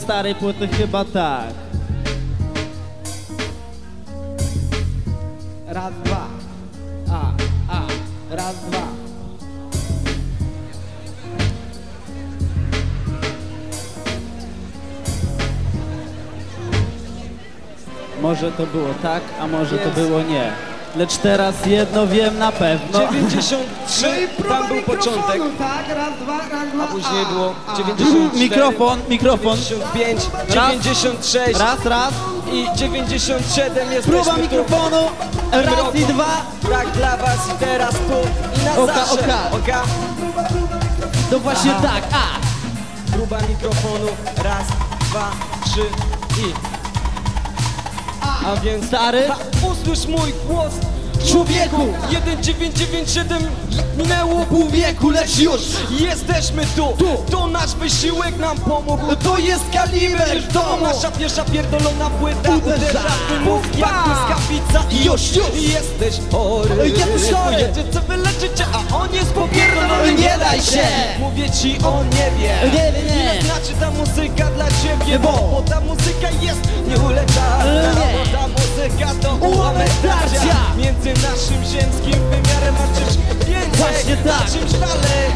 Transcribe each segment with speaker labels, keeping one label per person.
Speaker 1: starej płyty chyba tak. Raz, dwa. A, a, raz, dwa. Może to było tak, a może to było nie. Lecz teraz jedno wiem na pewno.
Speaker 2: 93, tam był początek,
Speaker 3: Tak, raz, dwa, raz, dwa.
Speaker 2: a później było
Speaker 3: a.
Speaker 2: 94,
Speaker 1: Mikrofon, mikrofon.
Speaker 2: 95,
Speaker 1: Raz.
Speaker 2: 96
Speaker 1: Raz, raz.
Speaker 2: i 97 jesteśmy
Speaker 1: Próba mikrofonu. Raz
Speaker 2: roku.
Speaker 1: i dwa.
Speaker 2: Tak dla was i teraz tu i na
Speaker 1: Oka,
Speaker 2: zawsze.
Speaker 1: oka.
Speaker 2: oka.
Speaker 1: To właśnie tak. A.
Speaker 2: Próba mikrofonu, raz, dwa, trzy i... A więc
Speaker 1: Stary.
Speaker 2: Usłysz mój głos
Speaker 1: Człowieku.
Speaker 2: 1997 minęło pół wieku, lecz już jesteśmy tu. To nasz wysiłek nam pomógł.
Speaker 1: To jest kaliber
Speaker 2: To nasza pierwsza pierdolona płyta
Speaker 1: Uderza.
Speaker 2: Uderza w jak
Speaker 1: Pa.
Speaker 2: błyskawica I
Speaker 1: Już, już.
Speaker 2: Jesteś chory
Speaker 1: Jesteś chory.
Speaker 2: Wiecie co wy leczycie, a on jest popierdolony
Speaker 1: Nie daj się.
Speaker 2: Mówię ci, on nie wie
Speaker 1: Nie, nie, nie.
Speaker 2: Ile znaczy ta muzyka dla ciebie
Speaker 1: Bo. Tarcia
Speaker 2: Między naszym ziemskim wymiarem a czymś więcej.
Speaker 1: Właśnie tak.
Speaker 2: Czymś dalej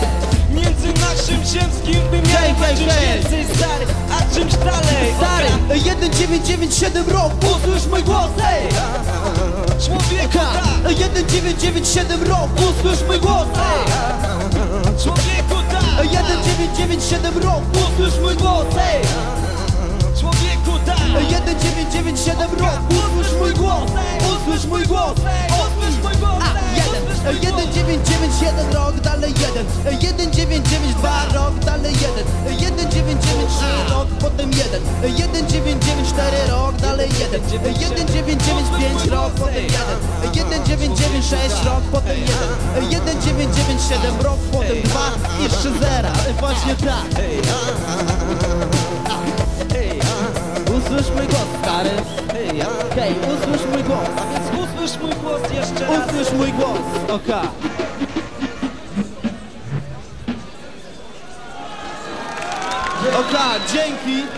Speaker 2: Między naszym ziemskim wymiarem
Speaker 1: hej,
Speaker 2: czymś więcej stary. A czymś dalej
Speaker 1: Stary, 1997 rok, usłysz mój głos, ej!
Speaker 2: Człowieku, tak,
Speaker 1: 1997 rok, usłysz mój głos, ej!
Speaker 2: człowieku, tak,
Speaker 1: 1997 rok, usłysz mój głos, ej!
Speaker 2: człowieku, tak.
Speaker 1: 1997 rok, mój głos, usłysz mój głos,
Speaker 2: Usłysz mój głos,
Speaker 1: A,
Speaker 2: mój
Speaker 1: jeden,
Speaker 2: głos.
Speaker 1: 1991 rok, dalej jeden. 1992 rok, dalej jeden. 1993 rok, potem jeden. 1994 rok, dalej jeden. 1995 rok, potem jeden. 1996 rok, potem jeden. 1997 rok, potem dwa, jeszcze zera, właśnie tak. Usłysz mój głos, stary Hej, usłysz mój głos
Speaker 2: Usłysz mój głos jeszcze raz
Speaker 1: Usłysz mój głos, oka. Oka, dzięki.